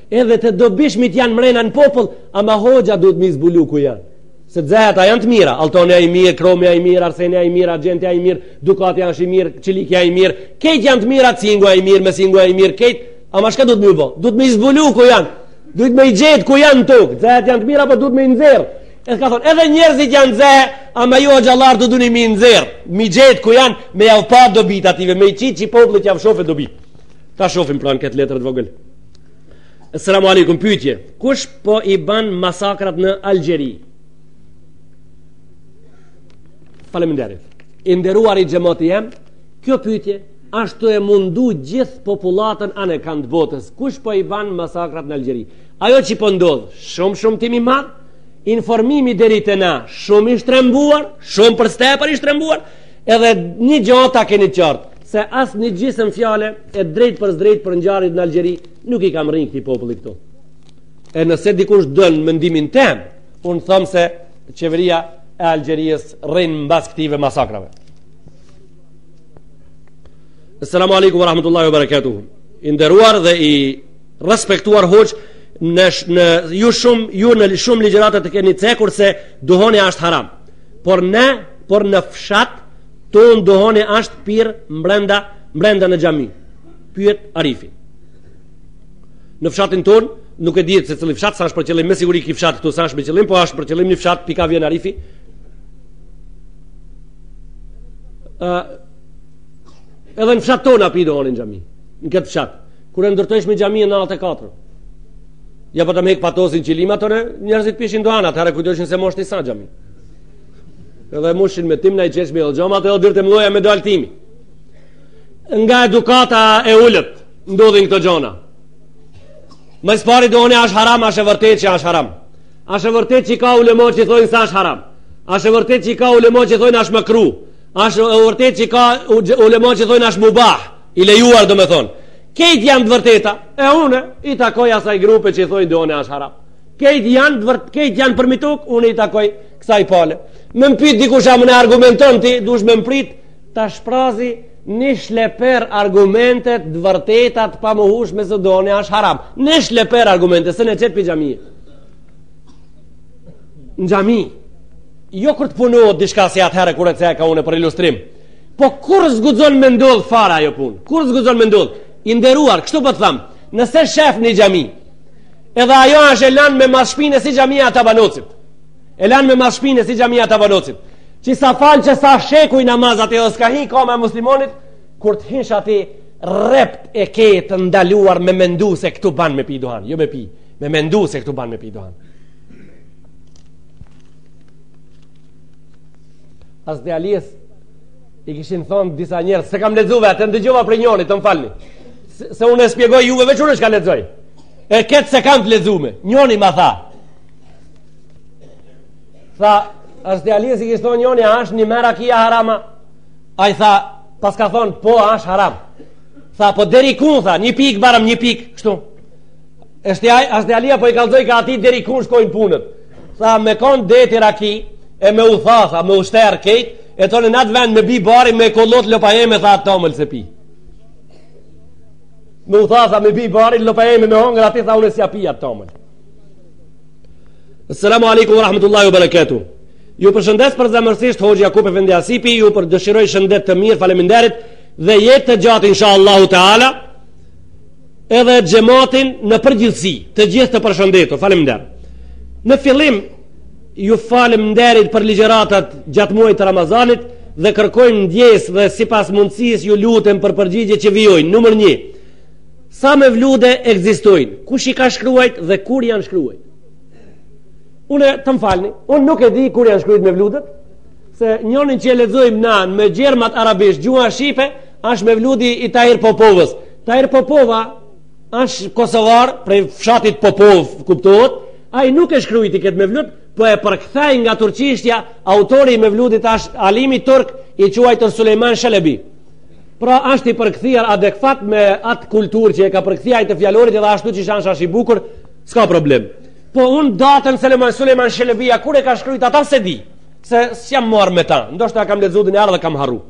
Edhe të dobishmit janë mrena në popull, ama hoxha duhet mi zbulu ku janë. Se xehet janë të mira, altoni a i mirë, kromi a i mirë, arseni a i mirë, argjenti a i mirë, dukati a i mirë, çeliki a i mirë, kejt janë të mira, cinku a i mirë, mesingu a i mirë, kejt, ama shka duhet me u bo? Duhet mi zbulu ku janë, duhet mi gjetë ku janë në tokë, xehet janë të mira, po duhet mi nxjerr. E ka thonë, edhe njerëzit janë xehe, ama ju hoxhallarët duhni mi nxjerr, mi gjetë ku janë, me jav pa dobitë atyne, me i qitë që populli t'jav shofe dobitë. Ta shofim pra këtë letër të vogël. Assalamu alaikum pyetje. Kush po i bën masakrat në Algjeri? Faleminderit. I nderuari xhemati jem. Kjo pyetje asht tu e mundu gjithë popullatën anekand botës. Kush po i bën masakrat në Algjeri? Ajo që po ndodh, shumë shëmtim i madh, informimi deri te na, shumë i shtrembuar, shumë për së tepër i shtrembuar, edhe një gjë ta keni të qartë. Se as një gjysëm fjale e drejtpërsëdrejt për ngjarjet në Algjeri nuk i ka mrri këtij populli këtu. E nëse dikush don mendimin tem, unë thom se qeveria e Algjerisë rrin mbas këtyne masakrave. Assalamu alaikum wa rahmatullahi wa barakatuhu. I nderuar dhe i respektuar hoxhë, në, në ju shumë ju në shumë ligjërata e keni cekur se duhoni është haram. Por ne, por në fshat tonë duhoni ashtë pirë mbrenda, mbrenda në xhami. Pyet Arifi. Në fshatin tonë, nuk dihet se cili fshat s'është për qëllim, me siguri ky fshat këtu s'është për qëllim, po është për qëllim një fshat prej ka vjen Arifi. Ë edhe në fshat tonë a pi duhoni n'xhami. Në këtë fshat, kur e ndërtojshim xhaminë në nëntëdhjetë e katër. Ja patëm hek patosin qilimat, njerëzit pishin duhan, atëherë kujtojshin se mo s'ashtë xhami. Edhe mushin me tim na i çelshim xhomat edhe dyert mloja me dalë timi. Nga edukata e ulët, ndodhin këto gjona. Më së pari duhoni është haram, është e vërtet që është haram. Është e vërtet që ka ulema që thonë se është haram. Është e vërtet që ka ulema që thonë është mekruh. Është e vërtet që ka ulema që thonë është mubah, i lejuar domethënë. Kejt janë të vërteta. E unë i takoj asaj grupe që thonë duhoni është haram. Kejt janë t'vërteta, kejt janë për mituk, unë i takoj kësaj pale. Me m'pyt dikush a ma argumenton ti, dush me m'prit, ta shprazi një shleper argumente t'vërteta t'pamohushme se duhoni ashtë haram. Një shleper argumente, se në qëtë për xhami. Në xhami, jo kur të punohet dishka si atëherë kur të se ka une për ilustrim, po kurrë s'guxon me ndodhë farë ajo punë, kurrë s'guxon me ndodhë, i nderuar, kështu po të them, nëse shef në xhami, Edhe ajo është e lanë me mas shpine si xhamia e Tabanocit. E lanë me mas shpine si xhamia e Tabanocit. Që s'a falë që sa shekuj namaz ati dhe s'ka hi kama e muslimonit, kur të hish ati rrept e ke të ndaluar me mendu se këtu ban me pi duhan. Jo me pi, me mendu se këtu ban me pi duhan. Hazreti Alisë, I kishin thonë disa njerëz, s'e kam lexuar atë, ndëgjova prej njëri, të m'falni. Se, se unë e spjegoj juve veç unë çka lexoj. E këtë s'e kam të lexume. Njëri ma tha. Tha, Hazreti Alisë i kishte thonë njëri, a është njëmend rakia haram a? Ai tha, paska thonë, po, a është haram. Tha, po deri kun, tha, një pik, barem një pik, kështu. Hazreti Alia, po i kallzojka atij deri kun shkojnë punët. Tha, me konë deti raki, e me u tha, tha, me u shterë krejt, E tonë në atë vend me bi bari me kullot lopa e me tha atë tamël s'e pi. Me u tha sa me bi bari lopa e me me hongër ati tha unë s'ia pi atë tamël. Assalamu alaikum wa rahmatullahi wa barakatuh. Ju përshëndes përzemërsisht Hoxhë Jakup efendi Asipi, ju përdëshiroj shëndet të mirë, faleminderit dhe jetë të gjatë insha Allahu Teala. edhe xhematin në përgjithësi, të gjithë të përshëndetur. Faleminderit. Në fillim ju faleminderit për ligjëratat gjatë muajit të Ramazanit dhe kërkojmë ndjesë dhe sipas mundësisë ju lutem për përgjigje që vijojnë. Numër 1. Sa mevlude ekzistojnë? Kush i ka shkruajt dhe kur janë shkruajt? Unë të më falni, unë nuk e di kur janë shkruajt mevludet, se njënin që e lexojmë na me germat arabisht, gjuha shqipe, është mevludi i Tahir Popovës. Tahir Popova është kosovar prej fshatit Popov, kuptohet, ai nuk e shkrujti këtë mevlut, po e përkthej nga turqishtja, autori i mevludit është alimi turk i quajtur Sulejman Çelebi. Pra është i përkthyer adekvat me atë kulturë që e ka përkthyer ai të fjalorit edhe ashtu qysh është, është i bukur, s'ka problem. Po unë datën Sulejman Sulejman Çelebi kur e ka shkruajt atë s'e di, se s'jam marr me ta. Ndoshta kam lexuar edhe kam harruar.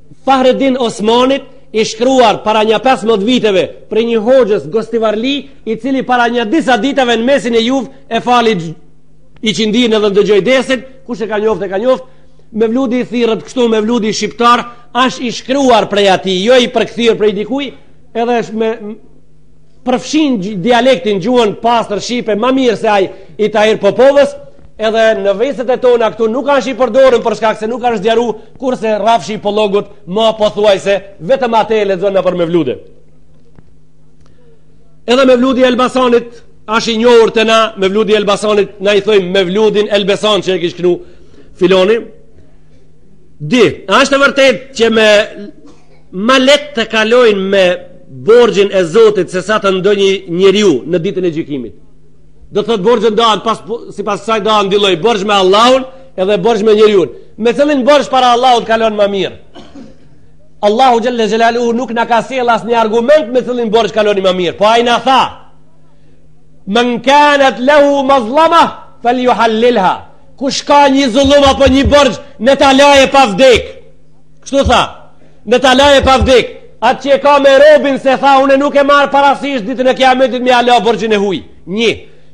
Fahredin Osmanit i shkruar para nja 15 viteve prej një hoxhës Gostivarli, i cili para një disa ditave në mesin e juve e fali iqindinë edhe dëgjoi dersin, kush e ka njoftë e ka njoftë, mevludi i thirret kështu mevludi shqiptar, asht i shkruar prej atij, jo i përkthyer prej dikuj, edhe është me, përfshin dialektin gjuhën pastër shqipe më mirë se ai i Tahir Popovës, edhe në viset e tona këtu nuk është i përdorun për shkak se nuk është zgjeru, kurse rrafshi i Pollogut më pothuajse vetëm atë e lexon nëpër mevlude. Edhe mevludi i Elbasanit është i njohur te na, mevludi i Elbasanit na i thojmë mevludin Elbasan që e kish kënu filoni. Di, është e vërtet që me Ma lehtë të kalojnë me borxhin e Zotit se sa te ndonjë njeriu në ditën e gjykimit. Domethënë borxhi ndahet pra sipas kësaj dahet n'dy lloj borxh me Allahun edhe borxh me njeriun. Me cilin borxh para Allahut kalon ma mirë. Allahu xhelle xhelaluhu nuk na ka sjell asnjë argument me cilin borxh kaloni ma mirë. Po ai na tha: "Men kanat lahu mazlama falyuhallilha." Kush ka një zullum apo një borxh, le ta laje pa vdekë. Kështu tha, le ta laje pa vdek, atë që e ka me robin se tha, unë nuk e marr parasysh ditën e kijametit me ia la borxhin e huj. Një,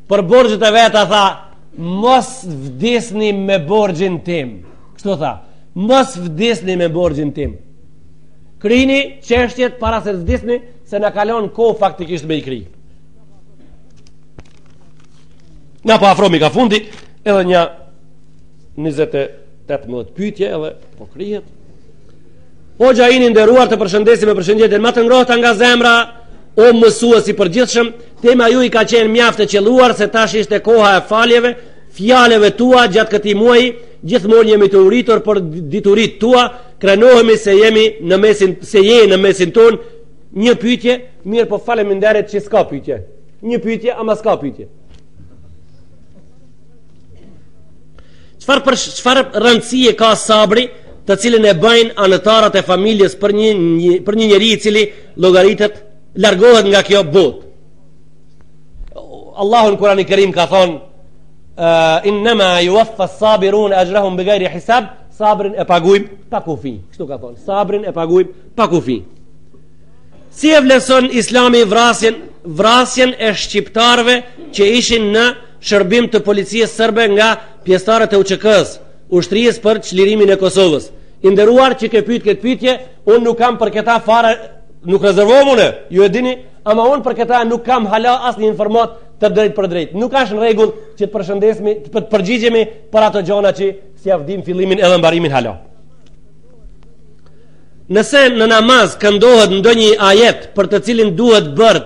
për borxhet e veta tha, mos vdisni me borxhin tim. Kështu tha, mos vdisni me borxhin tim. Kryni çështjet para se vdisni, se na kalon koha faktikisht me i kry. Ngapak po afrohemi ka fundi, edhe një njëzet e tetëmbëdhjetë pyetje edhe po kryhet. Hoxha ynë i nderuar të përshëndesim me përshëndetjet ma të ngrohta nga zemra, o mësues i përgjithshëm, tema ju i ka qenë mjaft e qelluar se tash ishte koha e faljeve, fjalëve tua gjatë këtij muaji, gjithmonë jemi të uritur për diturit tua, krenohemi se jemi në mesin se je në mesin tonë. Një pyetje, mirëpo faleminderit që s'ka pyetje. Një pyetje, ama s'ka pyetje. Çfarë, çfarë rëndësie ka sabri, të cilën e bëjnë anëtarët e familjes për një, për një njeri i cili llogaritet largohet nga kjo botë. Allahu në Kur'ani Kerim ka thonë uh, inma yuwaffa as-sabirun ajrahum bighayri hisab, sabrin e paguajmë pa kufi. Kështu ka thonë, sabrin e paguajmë pa kufi. Si e vlerëson Islami vrasjen vrasjen e shqiptarëve që ishin në Shërbim të policisë serbe nga pjesëtarët e UÇK-së, Ushtrisë për Çlirimin e Kosovës. I nderuar që ke pyet këtë pyetje, unë nuk kam për këtë, fare nuk rezervohem unë, ju e dini, ama unë për këtë nuk kam hala asnjë informatë të drejtpërdrejtë. Nuk ashtë në regull që të përshëndesmi, të përgjigjemi për ato gjana që s'jau dim fillimin edhe mbarimin hala. Nëse në namaz këndohet ndonjë ajet për të cilin duhet bërë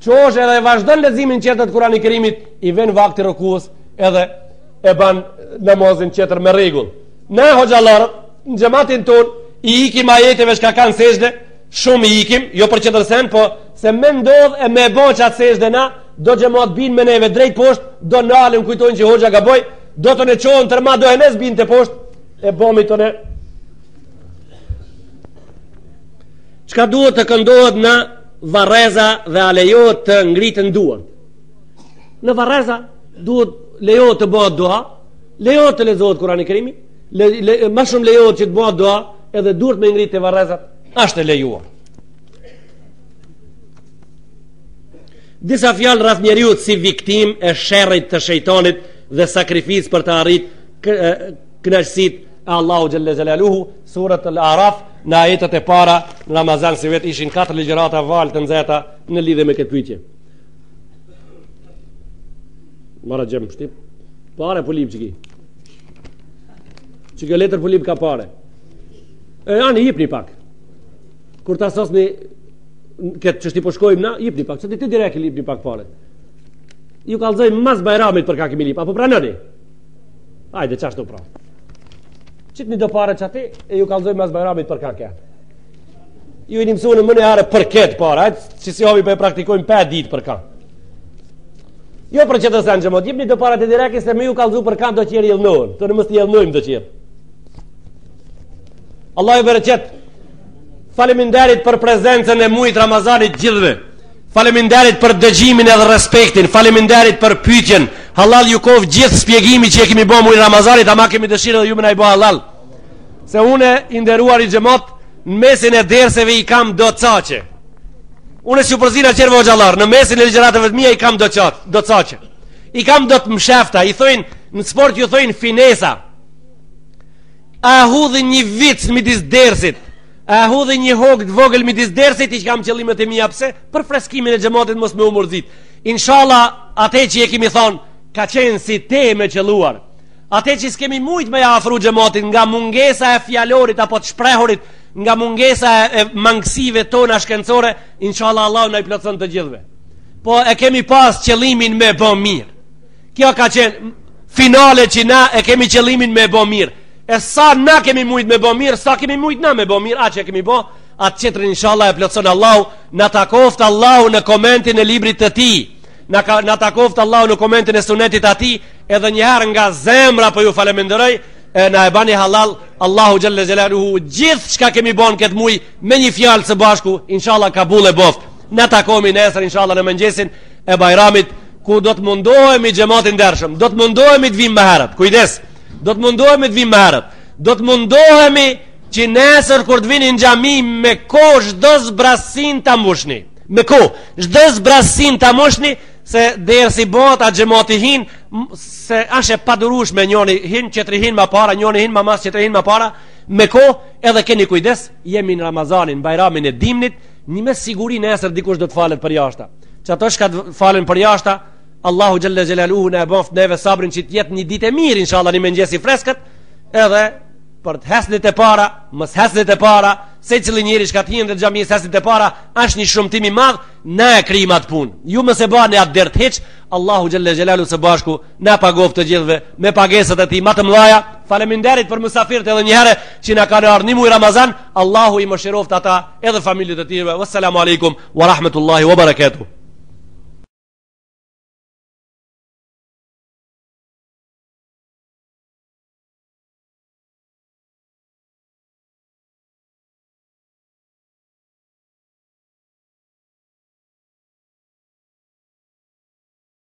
Çohesh edhe e vazhdon leximin tjetër të Kur'ani Kerimit, i vjen vakti rukusë edhe e ban namazin tjetër me rregull. Ne hoxhallarët në xhematin tonë i ikim ajeteve që kanë sexhde, shumë i ikim, jo për çdo sen, po se me ndodh e me bo qat sexhde na, do xhemat bin me neve drejt poshtë, do nalen kujtojnë që hoxha gaboj, do të ne çojnë tërma do e nes bin teposhtë e bëmi tonë Çka duhet të këndohet në varreza dhe a lejohet të ngriten duart? Në varreza duhet lejohet të bëhet dua, lejohet të lexohet Kurani Kerimi, le, le, ma shumë lejohet që të bëhet dua, edhe duart me i ngritë te varrezat, asht e lejuar. Disa fjalë rreth njeriut si viktim e sherrit të shejtanit dhe sakrificë për ta arrit kënaqësitë e Allahut xhelle xhelaluhu Suretul Araf në ajetet e para në Ramazan si vetë ishin katër ligjërata valë të nxehta në lidhje me këtë pyetje. Marre, gjem, shti. Pare po lyp qiky. Qikjo letër po lyp ka pare. E ani jepni pak. Kur ta sosni këtë çështje po shkojmë na, jepni pak. Qiti ti direkt jepni pak pare. Ju kallzoj mas bajramit për ka kemi lyp, apo pranoni? Ajde, qashtu pra. Qitni do pare qaty, e ju kallzoj mas bajramit për ka ke. Ju jeni mësu me marrë për ketë pare, hajt qe si hobi pra po e praktikojmë për ditë për ka. Jo për qët sen, xhemat, jepni do pare direkt se me ju kallzu për ka do xhelozojnë, të mos xhelozojnë do tjerë. Allah ju bereqet, faliminderit për prezencën e mujit Ramazanit gjithve. Faleminderit për dëgjimin edhe respektin, faleminderit për pyetjen. Hallall ju koft gjithë shpjegimi që e kemi bo mujn Ramazanit, ama kemi dëshirë edhe ju me na e bo hallall. Se unë i nderuari xhemat në mesin e derseve i kam do cake. Unë s'ju përzina tjerëve hoxhallarë, në mesin e ligjëratave të mia i kam do cak, do cake. I kam do të mshefta, i thojnë në sport ju thojnë finesa. A hudhi një vic midis dersit? A hudhi një hokë të vogël midis dersit i kam qëllimet e mia pse për freskimin e xhematit mos me u murzit. Inshallah atë që e kemi thon ka qenë si temë e qëlluar. Atë që s'kemi mujt me ja afru xhematit nga mungesa e fjalorit apo të shprehurit, nga mungesa e mangësive tona shkencore, inshallah Allahu na i plotëson të gjithëve. Po e kemi pas qëllimin me bo mirë. Kjo ka qenë finale që na e kemi qëllimin me bo mirë. E sa na kemi mujt me bo mirë, sa kemi mujt na me bo mirë, atë që kemi bo, atë tjetrën inshallah e plëtson Allahu, na takoft Allahu në komentin e librit të tij, na, ka, na takoft Allahu në komentin e sunetit të tij, edhe njëherë nga zemra pra po ju falënderoj, e na e bani hallall, Allahu xhelle xhelaluhu, gjithë çka kemi bo në këtë muj, me një fjalë së bashku, inshallah kabull e boft. Na takohemi nesër inshallah në mëngjesin e Bajramit, ku do të mundohemi xhemat i ndershëm, do të mundohemi të vimë më herët. Kujdes. Do të mundohemi të vimë më herët. Do të mundohemi që nesër kur të vini në xhami me kohë çdo zbrazti ta mbushni. Me kohë çdo zbrazti ta mbushni se dersi bota xhemati hin se asht e padurushme njoni hin tjetri hin ma para, njoni hin ma mas tjetri hin ma para. Me kohë edhe keni kujdes, jemi në Ramazanin, Bajramin e Dimnit. Nji me siguri nesër dikush do të falet për jashta. Që ato çka të falen për jashta, Allahu Xhel-le Xhelaluhu na e boft neve sabrin që të jetë një dit e mirë, insha Allah një mëngjes i freskët, edhe për t'i hedhni te para, mos i hedhni te para, secili njeri çka të hijë në xhami s'i hedhni te para, është një shëmtim i madh, na e krimat punë. Ju mëse ba në atë dert hiç, Allahu Xhel-le Xhelaluhu së bashku, Na pagoft të gjithëve me pagesat e tij ma të mdhaja. Faleminderit për mysafirët edhe një herë që na kanë ardhur në muaj Ramazan. Allahu i mëshiroft ata edhe familjet e tyre. Wassalamu alaikum wa rahmatullahi wa barakatuh.